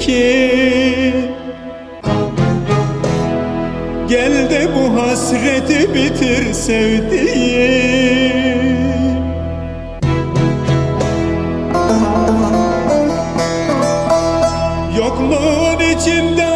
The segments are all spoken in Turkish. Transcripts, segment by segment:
ki. Gel de bu hasreti bitir sevdiğim. Yokluğun içinde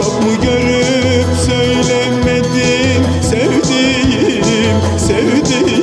Çok mu görüp söylemedin sevdiğim, sevdiğim.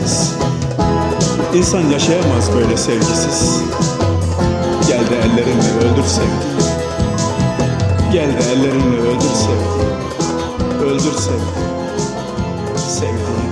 sevgisiz. İnsan yaşayamaz böyle sevgisiz. Gel de ellerinle öldür sevgi Gel de ellerinle öldür sevgi Öldür sevgi Sevdiğim